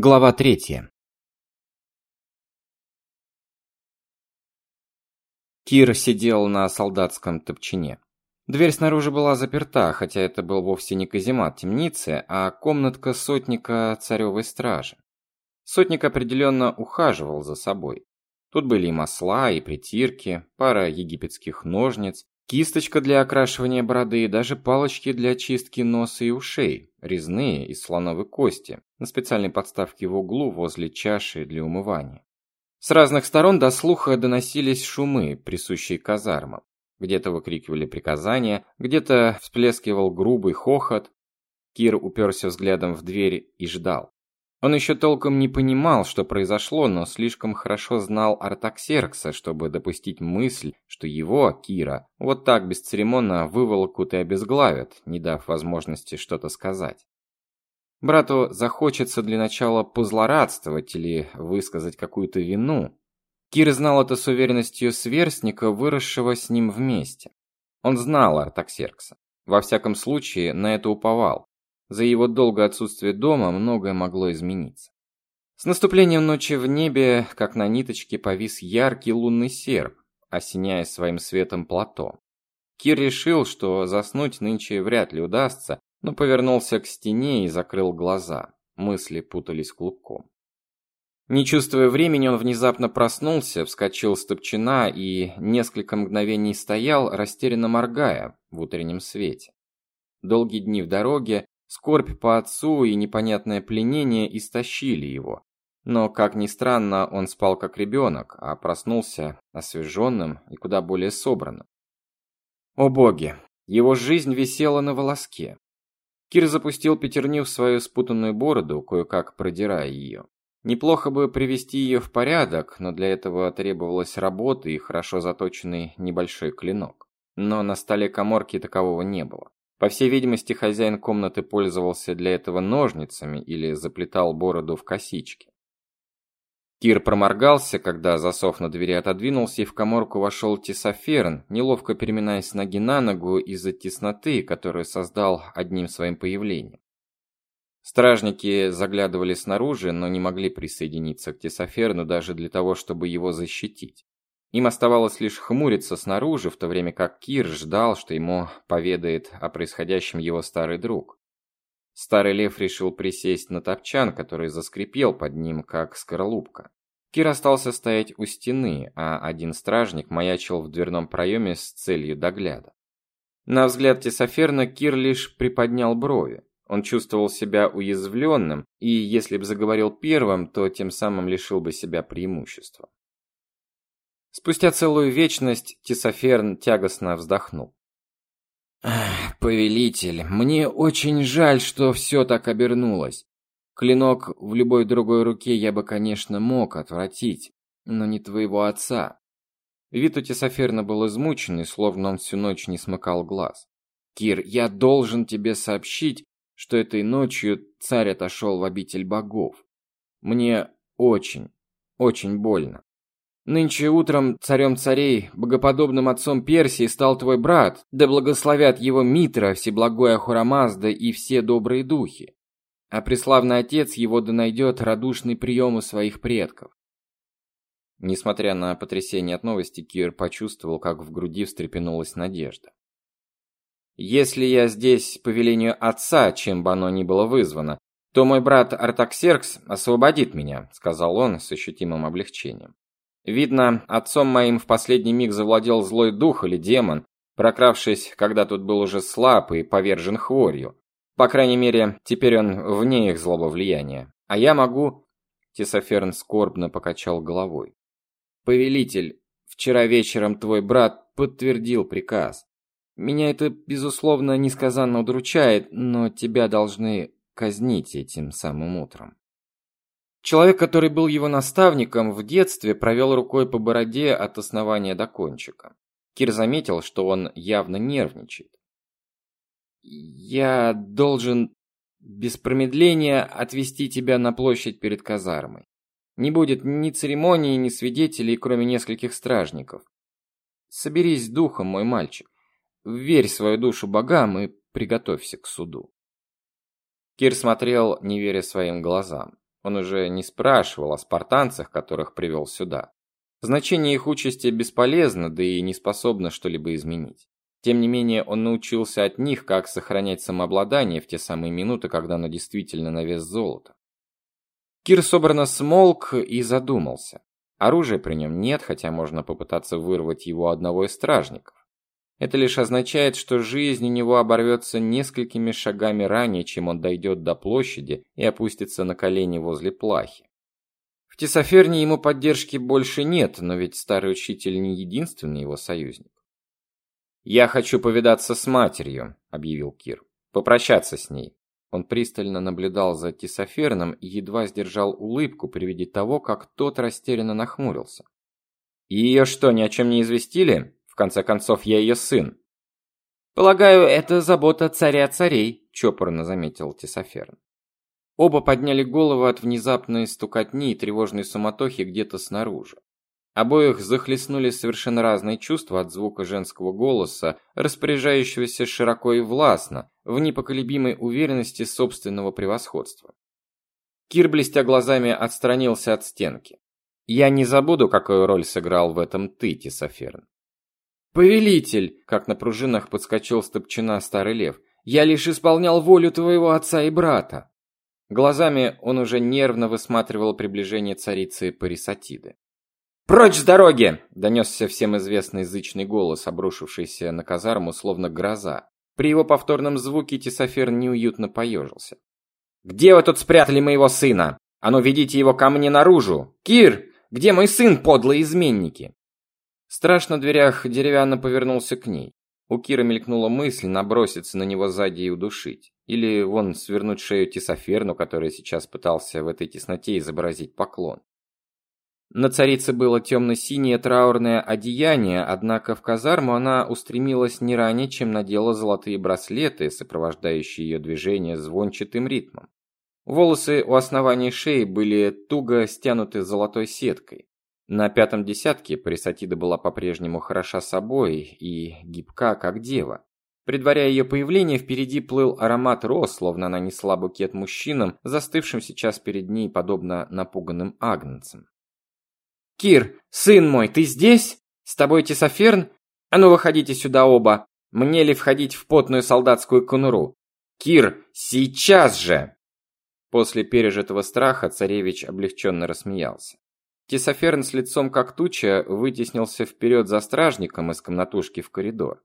Глава третья. Кир сидел на солдатском топчине. Дверь снаружи была заперта, хотя это был вовсе не каземат темницы, а комнатка сотника царевой стражи. Сотник определенно ухаживал за собой. Тут были и масла, и притирки, пара египетских ножниц, Кисточка для окрашивания бороды и даже палочки для чистки носа и ушей, резные из слоновой кости, на специальной подставке в углу возле чаши для умывания. С разных сторон до слуха доносились шумы, присущие казармам. Где-то выкрикивали приказания, где-то всплескивал грубый хохот. Кир уперся взглядом в дверь и ждал. Он еще толком не понимал, что произошло, но слишком хорошо знал Артаксеркса, чтобы допустить мысль, что его, Кира, вот так бесцеремонно выволокут и обезглавят, не дав возможности что-то сказать. Брату захочется для начала позлорадствовать или высказать какую-то вину. Кир знал это с уверенностью сверстника, выросшего с ним вместе. Он знал Артаксеркса. Во всяком случае, на это уповал. За его долгое отсутствие дома многое могло измениться. С наступлением ночи в небе, как на ниточке, повис яркий лунный серп, осеняя своим светом плато. Кир решил, что заснуть нынче вряд ли удастся, но повернулся к стене и закрыл глаза. Мысли путались клубком. Не чувствуя времени, он внезапно проснулся, вскочил с топчина и несколько мгновений стоял, растерянно моргая в утреннем свете. Долгие дни в дороге, Скорбь по отцу и непонятное пленение истощили его. Но, как ни странно, он спал как ребенок, а проснулся освеженным и куда более собранным. О боги! Его жизнь висела на волоске. Кир запустил пятерню в свою спутанную бороду, кое-как продирая ее. Неплохо бы привести ее в порядок, но для этого требовалась работа и хорошо заточенный небольшой клинок. Но на столе коморки такового не было. По всей видимости, хозяин комнаты пользовался для этого ножницами или заплетал бороду в косички. Кир проморгался, когда засов на двери отодвинулся, и в коморку вошел Тесоферн, неловко переминаясь с ноги на ногу из-за тесноты, которую создал одним своим появлением. Стражники заглядывали снаружи, но не могли присоединиться к Тесоферну даже для того, чтобы его защитить. Им оставалось лишь хмуриться снаружи, в то время как Кир ждал, что ему поведает о происходящем его старый друг. Старый лев решил присесть на топчан, который заскрипел под ним, как скорлупка. Кир остался стоять у стены, а один стражник маячил в дверном проеме с целью догляда. На взгляд Тесоферна Кир лишь приподнял брови. Он чувствовал себя уязвленным, и если бы заговорил первым, то тем самым лишил бы себя преимущества. Спустя целую вечность Тисоферн тягостно вздохнул. «Повелитель, мне очень жаль, что все так обернулось. Клинок в любой другой руке я бы, конечно, мог отвратить, но не твоего отца». Вид у Тесоферна был измученный, словно он всю ночь не смыкал глаз. «Кир, я должен тебе сообщить, что этой ночью царь отошел в обитель богов. Мне очень, очень больно. Нынче утром царем царей, богоподобным отцом Персии стал твой брат, да благословят его Митра, всеблагой Ахурамазда и все добрые духи. А преславный отец его да найдет радушный прием у своих предков. Несмотря на потрясение от новости, Кир почувствовал, как в груди встрепенулась надежда. «Если я здесь по велению отца, чем бы оно ни было вызвано, то мой брат Артаксеркс освободит меня», — сказал он с ощутимым облегчением. Видно, отцом моим в последний миг завладел злой дух или демон, прокравшись, когда тут был уже слаб и повержен хворью. По крайней мере, теперь он вне их злого влияния. А я могу... Тесоферн скорбно покачал головой. Повелитель, вчера вечером твой брат подтвердил приказ. Меня это, безусловно, несказанно удручает, но тебя должны казнить этим самым утром. Человек, который был его наставником в детстве, провел рукой по бороде от основания до кончика. Кир заметил, что он явно нервничает. «Я должен без промедления отвезти тебя на площадь перед казармой. Не будет ни церемонии, ни свидетелей, кроме нескольких стражников. Соберись духом, мой мальчик. Верь свою душу богам и приготовься к суду». Кир смотрел, не веря своим глазам. Он уже не спрашивал о спартанцах, которых привел сюда. Значение их участи бесполезно, да и не способно что-либо изменить. Тем не менее, он научился от них, как сохранять самообладание в те самые минуты, когда оно действительно на вес золота. Кир собрано смолк и задумался. Оружия при нем нет, хотя можно попытаться вырвать его одного из стражников. Это лишь означает, что жизнь у него оборвется несколькими шагами ранее, чем он дойдет до площади и опустится на колени возле плахи. В Тесоферне ему поддержки больше нет, но ведь старый учитель не единственный его союзник. «Я хочу повидаться с матерью», — объявил Кир. «Попрощаться с ней». Он пристально наблюдал за Тесоферном и едва сдержал улыбку при виде того, как тот растерянно нахмурился. «Ее что, ни о чем не известили? В конце концов, я ее сын». «Полагаю, это забота царя царей», — чопорно заметил Тесоферн. Оба подняли головы от внезапной стукотни и тревожной суматохи где-то снаружи. Обоих захлестнули совершенно разные чувства от звука женского голоса, распоряжающегося широко и властно, в непоколебимой уверенности собственного превосходства. Кир, блестя глазами, отстранился от стенки. «Я не забуду, какую роль сыграл в этом ты, Тисоферн». «Повелитель!» — как на пружинах подскочил стопчина старый лев. «Я лишь исполнял волю твоего отца и брата!» Глазами он уже нервно высматривал приближение царицы Парисатиды. «Прочь с дороги!» — донесся всем известный язычный голос, обрушившийся на казарму, словно гроза. При его повторном звуке Тесофер неуютно поежился. «Где вы тут спрятали моего сына? А ну, ведите его ко мне наружу! Кир, где мой сын, подлые изменники?» Страж на дверях деревянно повернулся к ней. У Кира мелькнула мысль наброситься на него сзади и удушить. Или вон свернуть шею Тесоферну, который сейчас пытался в этой тесноте изобразить поклон. На царице было темно-синее траурное одеяние, однако в казарму она устремилась не ранее, чем надела золотые браслеты, сопровождающие ее движение звончатым ритмом. Волосы у основания шеи были туго стянуты золотой сеткой. На пятом десятке Парисатида была по-прежнему хороша собой и гибка, как дева. Предваряя ее появление, впереди плыл аромат роз, словно она несла букет мужчинам, застывшим сейчас перед ней, подобно напуганным агнцам. «Кир, сын мой, ты здесь? С тобой Тесоферн? А ну выходите сюда оба. Мне ли входить в потную солдатскую конуру? Кир, сейчас же!» После пережитого страха царевич облегченно рассмеялся. Тесоферн с лицом как туча вытеснился вперед за стражником из комнатушки в коридор.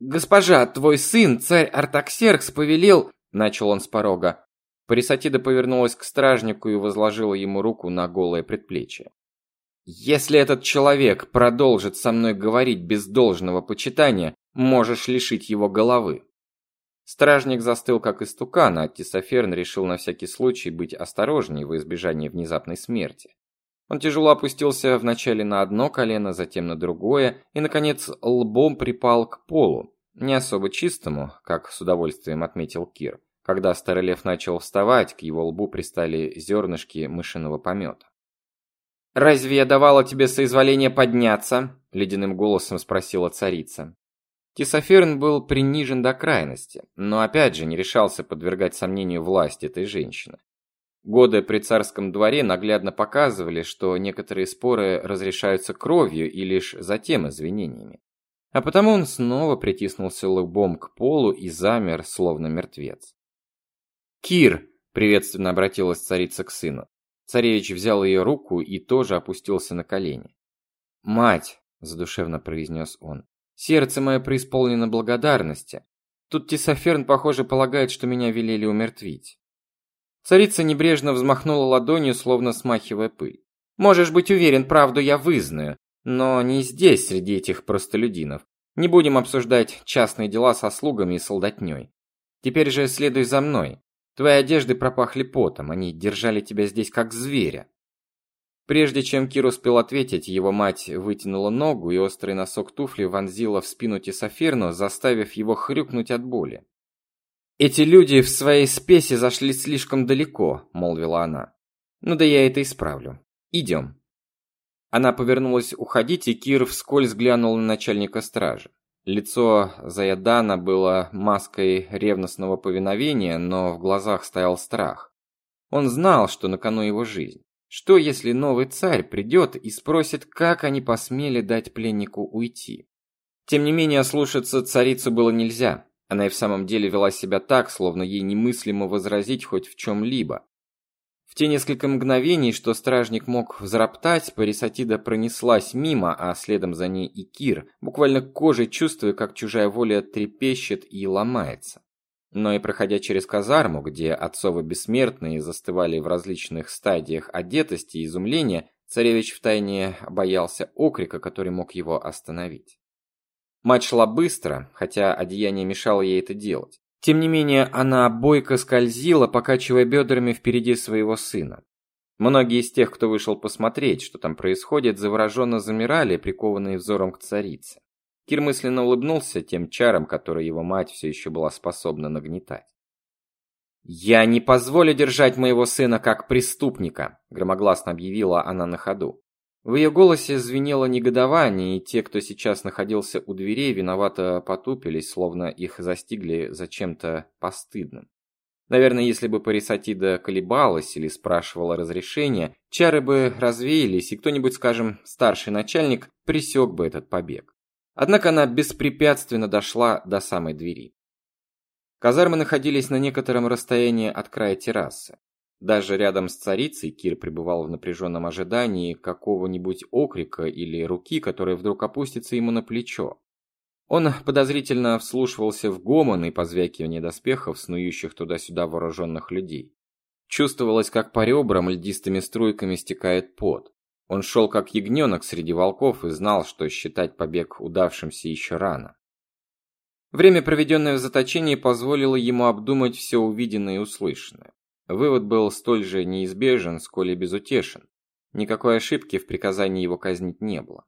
«Госпожа, твой сын, царь Артаксеркс, повелел...» — начал он с порога. Парисатида повернулась к стражнику и возложила ему руку на голое предплечье. Если этот человек продолжит со мной говорить без должного почитания, можешь лишить его головы. Стражник застыл как истукан, а Тисоферн решил на всякий случай быть осторожнее во избежание внезапной смерти. Он тяжело опустился вначале на одно колено, затем на другое, и, наконец, лбом припал к полу, не особо чистому, как с удовольствием отметил Кир. Когда старый лев начал вставать, к его лбу пристали зернышки мышиного помета. «Разве я давала тебе соизволение подняться?» — ледяным голосом спросила царица. Тисоферн был принижен до крайности, но опять же не решался подвергать сомнению власть этой женщины. Годы при царском дворе наглядно показывали, что некоторые споры разрешаются кровью и лишь затем извинениями. А потому он снова притиснулся лбом к полу и замер, словно мертвец. «Кир!» — приветственно обратилась царица к сыну. Царевич взял ее руку и тоже опустился на колени. «Мать!» – задушевно произнес он. «Сердце мое преисполнено благодарности. Тут Тесоферн, похоже, полагает, что меня велели умертвить». Царица небрежно взмахнула ладонью, словно смахивая пыль. «Можешь быть уверен, правду я вызнаю, но не здесь, среди этих простолюдинов. Не будем обсуждать частные дела со слугами и солдатней. Теперь же следуй за мной. Твои одежды пропахли потом, они держали тебя здесь как зверя. Прежде чем Кир успел ответить, его мать вытянула ногу, и острый носок туфли вонзила в спину Тесоферну, заставив его хрюкнуть от боли. «Эти люди в своей спеси зашли слишком далеко», — молвила она. «Ну да я это исправлю. Идем». Она повернулась уходить, и Кир вскользь глянул на начальника стражи. Лицо Заядана было маской ревностного повиновения, но в глазах стоял страх. Он знал, что на кону его жизнь. Что, если новый царь придет и спросит, как они посмели дать пленнику уйти? Тем не менее, слушаться царицу было нельзя. Она и в самом деле вела себя так, словно ей немыслимо возразить хоть в чем-либо. В те несколько мгновений, что стражник мог взроптать, Парисатида пронеслась мимо, а следом за ней и Кир, буквально кожей чувствуя, как чужая воля трепещет и ломается. Но и проходя через казарму, где отцовы бессмертные застывали в различных стадиях одетости и изумления, царевич втайне боялся окрика, который мог его остановить. Мать шла быстро, хотя одеяние мешало ей это делать. Тем не менее, она бойко скользила, покачивая бедрами впереди своего сына. Многие из тех, кто вышел посмотреть, что там происходит, завороженно замирали, прикованные взором к царице. Кир мысленно улыбнулся тем чарам, которые его мать все еще была способна нагнетать. «Я не позволю держать моего сына как преступника», – громогласно объявила она на ходу. В ее голосе звенело негодование, и те, кто сейчас находился у дверей, виновато потупились, словно их застигли за чем-то постыдным. Наверное, если бы Парисатида колебалась или спрашивала разрешения, чары бы развеялись, и кто-нибудь, скажем, старший начальник, пресек бы этот побег. Однако она беспрепятственно дошла до самой двери. Казармы находились на некотором расстоянии от края террасы. Даже рядом с царицей Кир пребывал в напряженном ожидании какого-нибудь окрика или руки, которая вдруг опустится ему на плечо. Он подозрительно вслушивался в гомон и позвякивание доспехов, снующих туда-сюда вооруженных людей. Чувствовалось, как по ребрам льдистыми струйками стекает пот. Он шел как ягненок среди волков и знал, что считать побег удавшимся еще рано. Время, проведенное в заточении, позволило ему обдумать все увиденное и услышанное. Вывод был столь же неизбежен, сколь и безутешен. Никакой ошибки в приказании его казнить не было.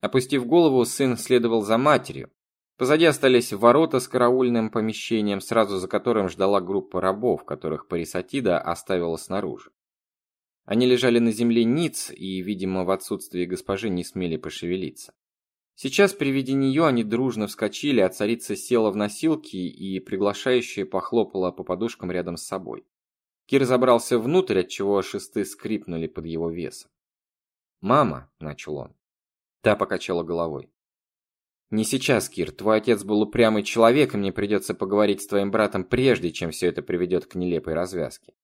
Опустив голову, сын следовал за матерью. Позади остались ворота с караульным помещением, сразу за которым ждала группа рабов, которых Парисатида оставила снаружи. Они лежали на земле ниц и, видимо, в отсутствии госпожи не смели пошевелиться. Сейчас при виде нее они дружно вскочили, а царица села в носилки и приглашающе похлопала по подушкам рядом с собой. Кир забрался внутрь, отчего шесты скрипнули под его весом. «Мама», — начал он. Та покачала головой. «Не сейчас, Кир. Твой отец был упрямый человек, и мне придется поговорить с твоим братом прежде, чем все это приведет к нелепой развязке.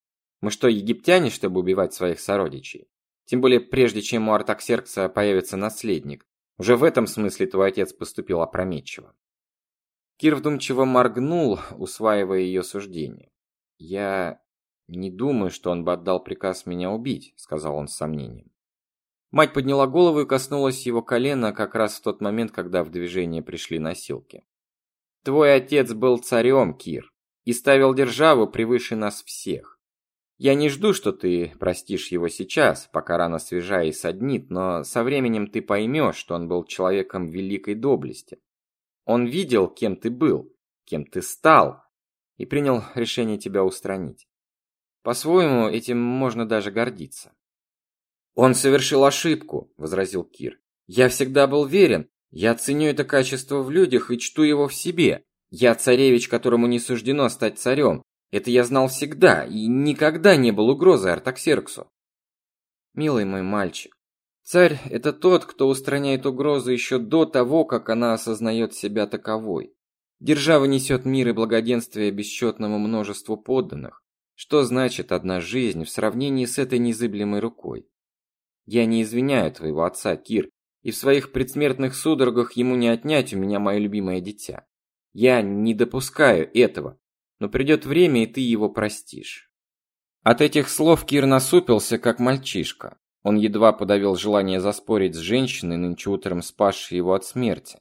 Мы что, египтяне, чтобы убивать своих сородичей? Тем более, прежде чем у Артаксеркса появится наследник. Уже в этом смысле твой отец поступил опрометчиво». Кир вдумчиво моргнул, усваивая ее суждение. «Я «Не думаю, что он бы отдал приказ меня убить», — сказал он с сомнением. Мать подняла голову и коснулась его колена как раз в тот момент, когда в движение пришли носилки. «Твой отец был царем, Кир, и ставил державу превыше нас всех. Я не жду, что ты простишь его сейчас, пока рана свежая и саднит, но со временем ты поймешь, что он был человеком великой доблести. Он видел, кем ты был, кем ты стал, и принял решение тебя устранить. По-своему, этим можно даже гордиться. «Он совершил ошибку», — возразил Кир. «Я всегда был верен. Я ценю это качество в людях и чту его в себе. Я царевич, которому не суждено стать царем. Это я знал всегда и никогда не был угрозой Артаксерксу». «Милый мой мальчик, царь — это тот, кто устраняет угрозу еще до того, как она осознает себя таковой. Держава несет мир и благоденствие бесчетному множеству подданных. Что значит одна жизнь в сравнении с этой незыблемой рукой? Я не извиняю твоего отца, Кир, и в своих предсмертных судорогах ему не отнять у меня мое любимое дитя. Я не допускаю этого, но придет время, и ты его простишь. От этих слов Кир насупился, как мальчишка. Он едва подавил желание заспорить с женщиной, нынче утром спасшей его от смерти.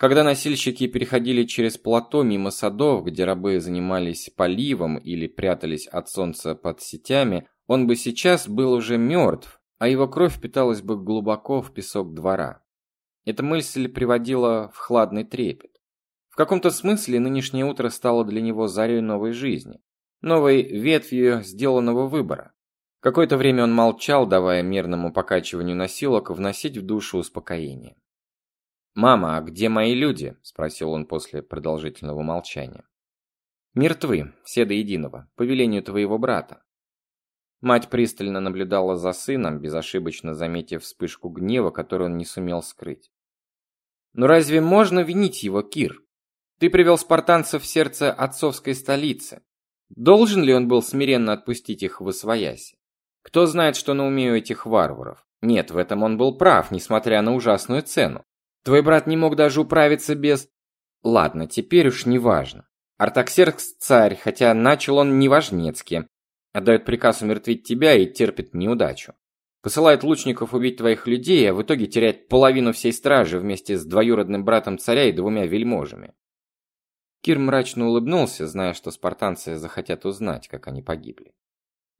Когда носильщики переходили через плато мимо садов, где рабы занимались поливом или прятались от солнца под сетями, он бы сейчас был уже мертв, а его кровь питалась бы глубоко в песок двора. Эта мысль приводила в хладный трепет. В каком-то смысле нынешнее утро стало для него зарей новой жизни, новой ветвью сделанного выбора. Какое-то время он молчал, давая мерному покачиванию носилок вносить в душу успокоение. «Мама, а где мои люди?» – спросил он после продолжительного молчания. «Мертвы, все до единого, по велению твоего брата». Мать пристально наблюдала за сыном, безошибочно заметив вспышку гнева, которую он не сумел скрыть. Но разве можно винить его, Кир? Ты привел спартанцев в сердце отцовской столицы. Должен ли он был смиренно отпустить их в освояси? Кто знает, что на уме у этих варваров? Нет, в этом он был прав, несмотря на ужасную цену. Твой брат не мог даже управиться без... Ладно, теперь уж не важно. Артаксеркс царь, хотя начал он неважнецки. Отдает приказ умертвить тебя и терпит неудачу. Посылает лучников убить твоих людей, а в итоге теряет половину всей стражи вместе с двоюродным братом царя и двумя вельможами. Кир мрачно улыбнулся, зная, что спартанцы захотят узнать, как они погибли.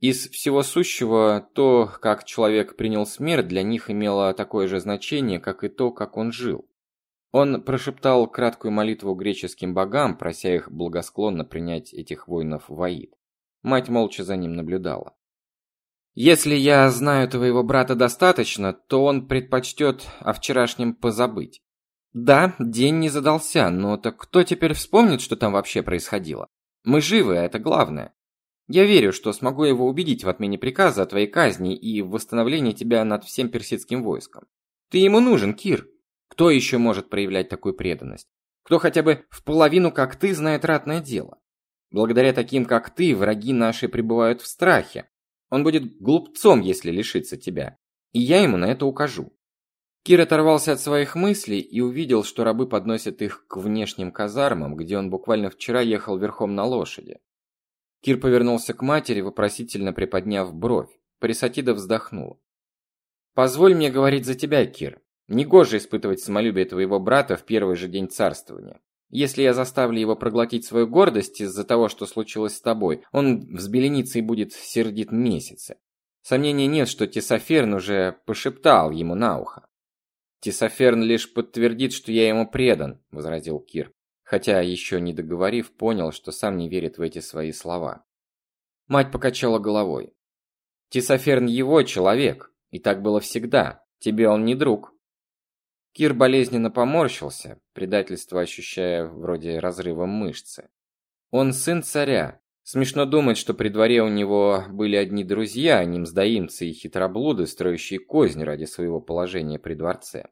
Из всего сущего, то, как человек принял смерть, для них имело такое же значение, как и то, как он жил. Он прошептал краткую молитву греческим богам, прося их благосклонно принять этих воинов в Аид. Мать молча за ним наблюдала. «Если я знаю твоего брата достаточно, то он предпочтет о вчерашнем позабыть. Да, день не задался, но так кто теперь вспомнит, что там вообще происходило? Мы живы, а это главное. Я верю, что смогу его убедить в отмене приказа о твоей казни и в восстановлении тебя над всем персидским войском. Ты ему нужен, Кир. Кто еще может проявлять такую преданность? Кто хотя бы в половину, как ты, знает ратное дело? Благодаря таким, как ты, враги наши пребывают в страхе. Он будет глупцом, если лишится тебя. И я ему на это укажу. Кир оторвался от своих мыслей и увидел, что рабы подносят их к внешним казармам, где он буквально вчера ехал верхом на лошади. Кир повернулся к матери, вопросительно приподняв бровь. Парисатида вздохнула. «Позволь мне говорить за тебя, Кир. Негоже испытывать самолюбие твоего брата в первый же день царствования. Если я заставлю его проглотить свою гордость из-за того, что случилось с тобой, он взбеленится и будет сердит месяцы. Сомнений нет, что Тесоферн уже пошептал ему на ухо. «Тесоферн лишь подтвердит, что я ему предан», — возразил Кир хотя еще не договорив, понял, что сам не верит в эти свои слова. Мать покачала головой. Тисоферн его человек, и так было всегда. Тебе он не друг. Кир болезненно поморщился, предательство ощущая вроде разрыва мышцы. Он сын царя. Смешно думать, что при дворе у него были одни друзья, а не мздоимцы и хитроблуды, строящие козни ради своего положения при дворце.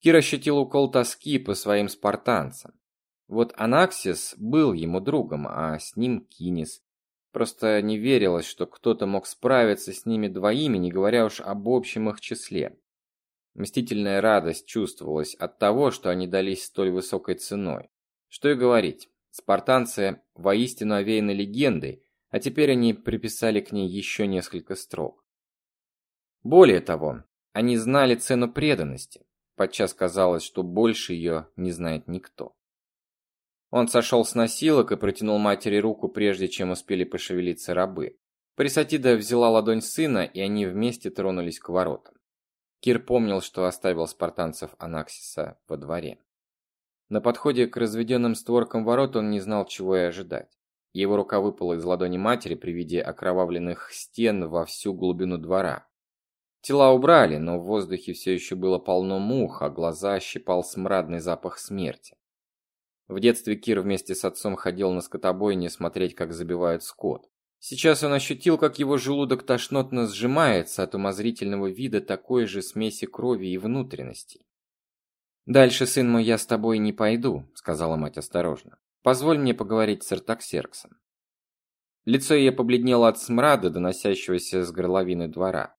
Кир ощутил укол тоски по своим спартанцам. Вот Анаксис был ему другом, а с ним Кинис. Просто не верилось, что кто-то мог справиться с ними двоими, не говоря уж об общем их числе. Мстительная радость чувствовалась от того, что они дались столь высокой ценой. Что и говорить, спартанцы воистину овеяны легендой, а теперь они приписали к ней еще несколько строк. Более того, они знали цену преданности. Подчас казалось, что больше ее не знает никто. Он сошел с носилок и протянул матери руку, прежде чем успели пошевелиться рабы. Присатида взяла ладонь сына, и они вместе тронулись к воротам. Кир помнил, что оставил спартанцев Анаксиса во дворе. На подходе к разведенным створкам ворот он не знал, чего и ожидать. Его рука выпала из ладони матери при виде окровавленных стен во всю глубину двора. Тела убрали, но в воздухе все еще было полно мух, а глаза щипал смрадный запах смерти. В детстве Кир вместе с отцом ходил на скотобойне смотреть, как забивают скот. Сейчас он ощутил, как его желудок тошнотно сжимается от умозрительного вида такой же смеси крови и внутренностей. «Дальше, сын мой, я с тобой не пойду», — сказала мать осторожно. «Позволь мне поговорить с Артаксерксом». Лицо ее побледнело от смрада, доносящегося с горловины двора.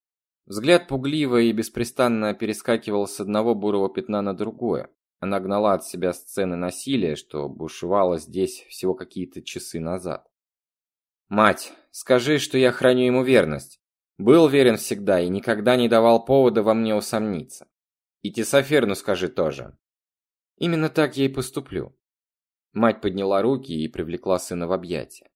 Взгляд пугливо и беспрестанно перескакивал с одного бурого пятна на другое. Она гнала от себя сцены насилия, что бушевало здесь всего какие-то часы назад. «Мать, скажи, что я храню ему верность. Был верен всегда и никогда не давал повода во мне усомниться. И Тесоферну скажи тоже». «Именно так я и поступлю». Мать подняла руки и привлекла сына в объятия.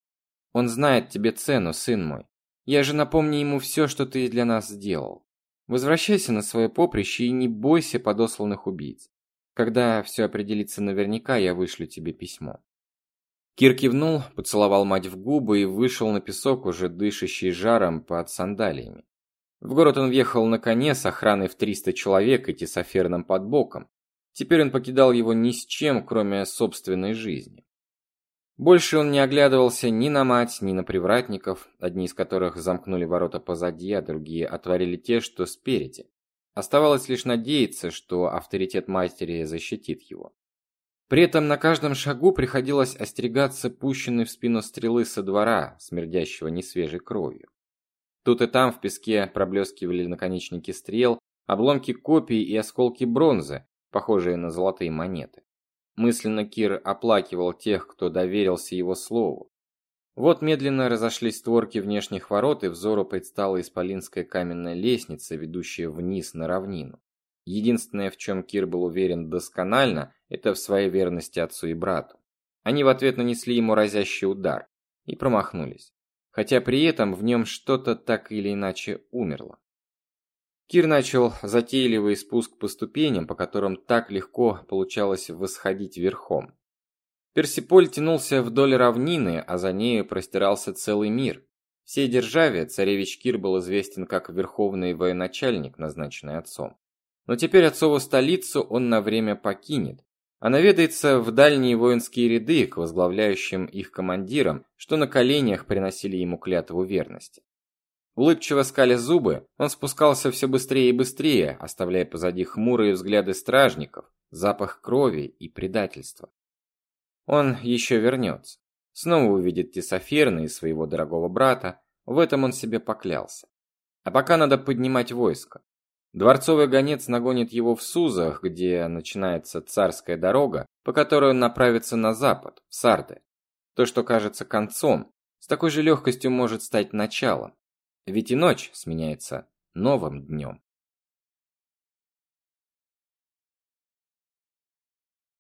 «Он знает тебе цену, сын мой. Я же напомню ему все, что ты для нас сделал. Возвращайся на свое поприще и не бойся подосланных убийц. Когда все определится наверняка, я вышлю тебе письмо. Кир кивнул, поцеловал мать в губы и вышел на песок, уже дышащий жаром под сандалиями. В город он въехал на коне с охраной в 300 человек и тесоферным под боком. Теперь он покидал его ни с чем, кроме собственной жизни. Больше он не оглядывался ни на мать, ни на привратников, одни из которых замкнули ворота позади, а другие отворили те, что спереди. Оставалось лишь надеяться, что авторитет матери защитит его. При этом на каждом шагу приходилось остерегаться пущенной в спину стрелы со двора, смердящего несвежей кровью. Тут и там в песке проблескивали наконечники стрел, обломки копий и осколки бронзы, похожие на золотые монеты. Мысленно Кир оплакивал тех, кто доверился его слову. Вот медленно разошлись створки внешних ворот, и взору предстала исполинская каменная лестница, ведущая вниз на равнину. Единственное, в чем Кир был уверен досконально, это в своей верности отцу и брату. Они в ответ нанесли ему разящий удар и промахнулись, хотя при этом в нем что-то так или иначе умерло. Кир начал затейливый спуск по ступеням, по которым так легко получалось восходить верхом. Персиполь тянулся вдоль равнины, а за нею простирался целый мир. Всей державе царевич Кир был известен как верховный военачальник, назначенный отцом. Но теперь отцову столицу он на время покинет, а наведается в дальние воинские ряды к возглавляющим их командирам, что на коленях приносили ему клятву верности. Улыбчиво скаля зубы, он спускался все быстрее и быстрее, оставляя позади хмурые взгляды стражников, запах крови и предательства. Он еще вернется. Снова увидит Тесоферна и своего дорогого брата, в этом он себе поклялся. А пока надо поднимать войско. Дворцовый гонец нагонит его в Сузах, где начинается царская дорога, по которой он направится на запад, в Сарды. То, что кажется концом, с такой же легкостью может стать началом. Ведь и ночь сменяется новым днем.